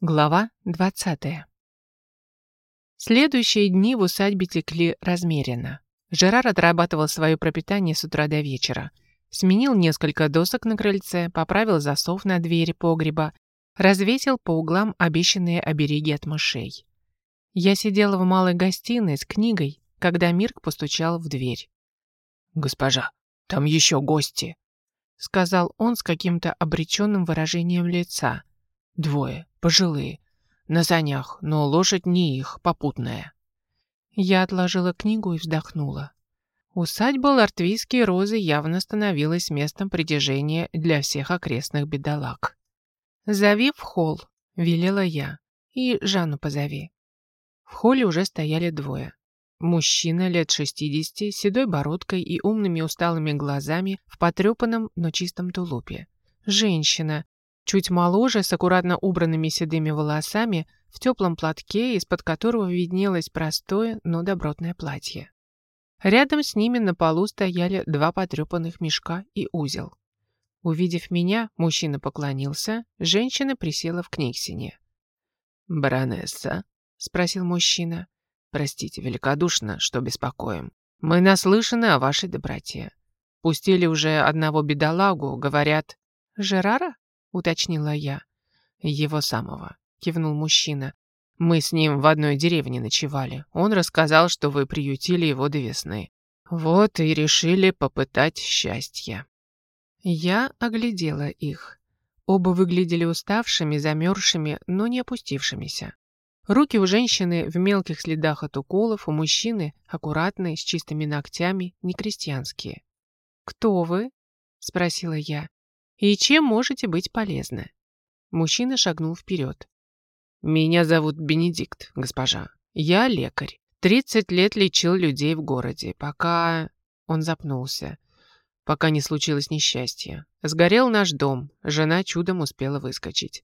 Глава 20. Следующие дни в усадьбе текли размеренно. Жерар отрабатывал свое пропитание с утра до вечера. Сменил несколько досок на крыльце, поправил засов на двери погреба, развесил по углам обещанные обереги от мышей. Я сидела в малой гостиной с книгой, когда Мирк постучал в дверь. «Госпожа, там еще гости», — сказал он с каким-то обреченным выражением лица. «Двое, пожилые, на санях, но лошадь не их, попутная». Я отложила книгу и вздохнула. Усадьба Лартвийские розы явно становилась местом притяжения для всех окрестных бедолаг. «Зови в холл», — велела я, — «и Жанну позови». В холле уже стояли двое. Мужчина лет 60, седой бородкой и умными усталыми глазами в потрепанном, но чистом тулупе. Женщина, чуть моложе, с аккуратно убранными седыми волосами, в теплом платке, из-под которого виднелось простое, но добротное платье. Рядом с ними на полу стояли два потрепанных мешка и узел. Увидев меня, мужчина поклонился, женщина присела в книгсине. «Баронесса?» — спросил мужчина. «Простите великодушно, что беспокоим. Мы наслышаны о вашей доброте. Пустили уже одного бедолагу, говорят...» «Жерара?» — уточнила я. «Его самого», — кивнул мужчина. «Мы с ним в одной деревне ночевали. Он рассказал, что вы приютили его до весны. Вот и решили попытать счастье». Я оглядела их. Оба выглядели уставшими, замерзшими, но не опустившимися. Руки у женщины в мелких следах от уколов, у мужчины аккуратные, с чистыми ногтями, не крестьянские. «Кто вы?» — спросила я. «И чем можете быть полезны?» Мужчина шагнул вперед. «Меня зовут Бенедикт, госпожа. Я лекарь. Тридцать лет лечил людей в городе, пока...» Он запнулся. «Пока не случилось несчастье. Сгорел наш дом, жена чудом успела выскочить.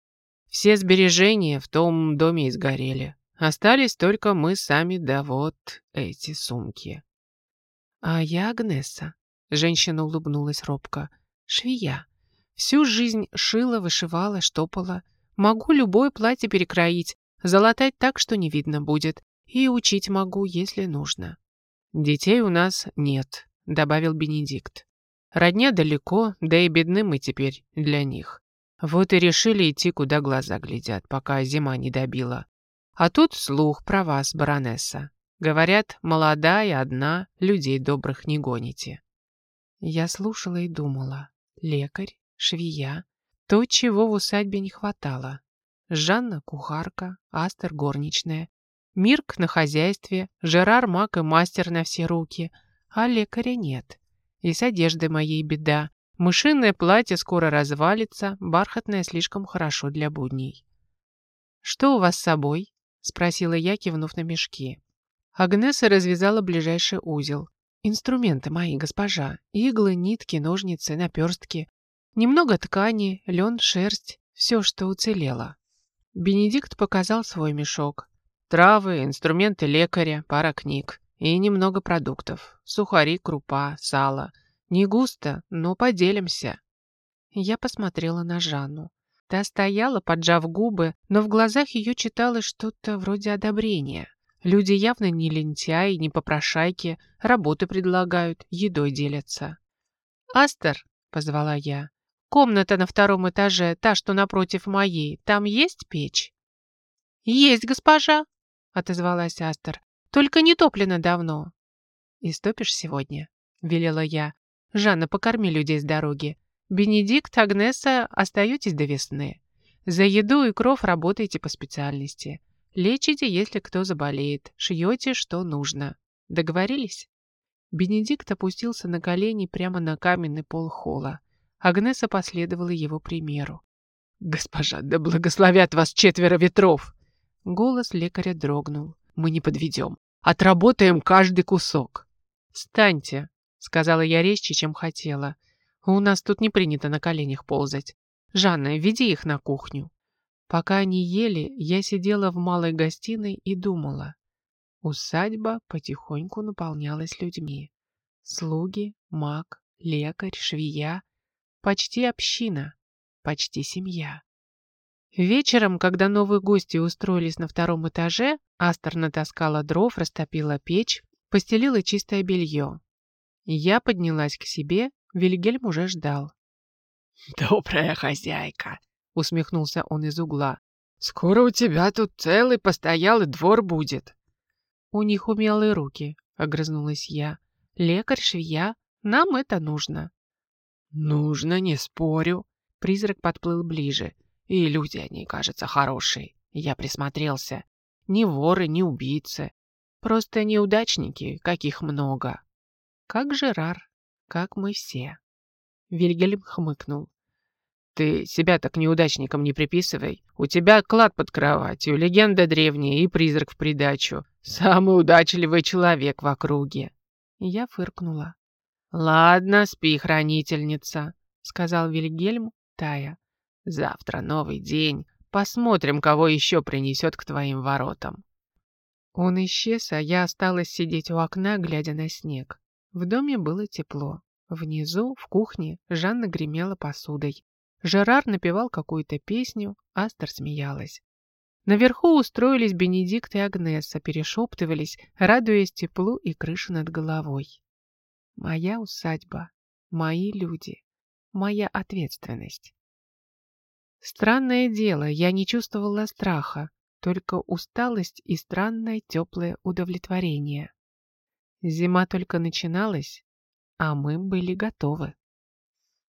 Все сбережения в том доме изгорели. Остались только мы сами, да вот эти сумки. А я Агнеса. Женщина улыбнулась робко. Швея. Всю жизнь шила, вышивала, штопала. Могу любое платье перекроить, залатать так, что не видно будет. И учить могу, если нужно. Детей у нас нет, добавил Бенедикт. Родня далеко, да и бедны мы теперь для них. Вот и решили идти, куда глаза глядят, пока зима не добила. А тут слух про вас, баронесса. Говорят, молодая, одна, людей добрых не гоните. Я слушала и думала. Лекарь, швея. То, чего в усадьбе не хватало. Жанна – кухарка, Астер – горничная. Мирк на хозяйстве, Жерар – маг и мастер на все руки. А лекаря нет. И с одеждой моей беда. Мышиное платье скоро развалится, бархатное слишком хорошо для будней. «Что у вас с собой?» — спросила я, кивнув на мешки. Агнеса развязала ближайший узел. «Инструменты мои, госпожа. Иглы, нитки, ножницы, наперстки. Немного ткани, лен, шерсть. Все, что уцелело». Бенедикт показал свой мешок. «Травы, инструменты лекаря, пара книг. И немного продуктов. Сухари, крупа, сало». Не густо, но поделимся. Я посмотрела на Жанну. Та стояла, поджав губы, но в глазах ее читалось что-то вроде одобрения. Люди явно не лентяи, не попрошайки, работы предлагают, едой делятся. «Астер», — позвала я, — «комната на втором этаже, та, что напротив моей, там есть печь?» «Есть, госпожа», — отозвалась Астер, — «только не топлено давно». «Истопишь сегодня?» — велела я, Жанна, покорми людей с дороги. Бенедикт, Агнеса, остаетесь до весны. За еду и кров работаете по специальности. Лечите, если кто заболеет. Шьете, что нужно. Договорились?» Бенедикт опустился на колени прямо на каменный пол холла. Агнеса последовала его примеру. «Госпожа, да благословят вас четверо ветров!» Голос лекаря дрогнул. «Мы не подведем. Отработаем каждый кусок». «Встаньте!» сказала я резче, чем хотела. У нас тут не принято на коленях ползать. Жанна, веди их на кухню. Пока они ели, я сидела в малой гостиной и думала. Усадьба потихоньку наполнялась людьми. Слуги, маг, лекарь, швея. Почти община, почти семья. Вечером, когда новые гости устроились на втором этаже, Астер натаскала дров, растопила печь, постелила чистое белье. Я поднялась к себе, Вильгельм уже ждал. «Добрая хозяйка!» — усмехнулся он из угла. «Скоро у тебя тут целый постоялый двор будет». «У них умелые руки», — огрызнулась я. «Лекарь, швея, нам это нужно». «Нужно, не спорю». Призрак подплыл ближе. И люди они, кажется, хорошие. Я присмотрелся. Ни воры, ни убийцы. Просто неудачники, каких много. Как Жерар, как мы все. Вильгельм хмыкнул. Ты себя так неудачником не приписывай. У тебя клад под кроватью, легенда древняя и призрак в придачу. Самый удачливый человек в округе. Я фыркнула. «Ладно, спи, хранительница», — сказал Вильгельм, тая. Завтра новый день. Посмотрим, кого еще принесет к твоим воротам. Он исчез, а я осталась сидеть у окна, глядя на снег. В доме было тепло. Внизу, в кухне, Жанна гремела посудой. Жерар напевал какую-то песню, Астер смеялась. Наверху устроились Бенедикт и Агнеса, перешептывались, радуясь теплу и крыше над головой. Моя усадьба, мои люди, моя ответственность. Странное дело, я не чувствовала страха, только усталость и странное теплое удовлетворение. Зима только начиналась, а мы были готовы.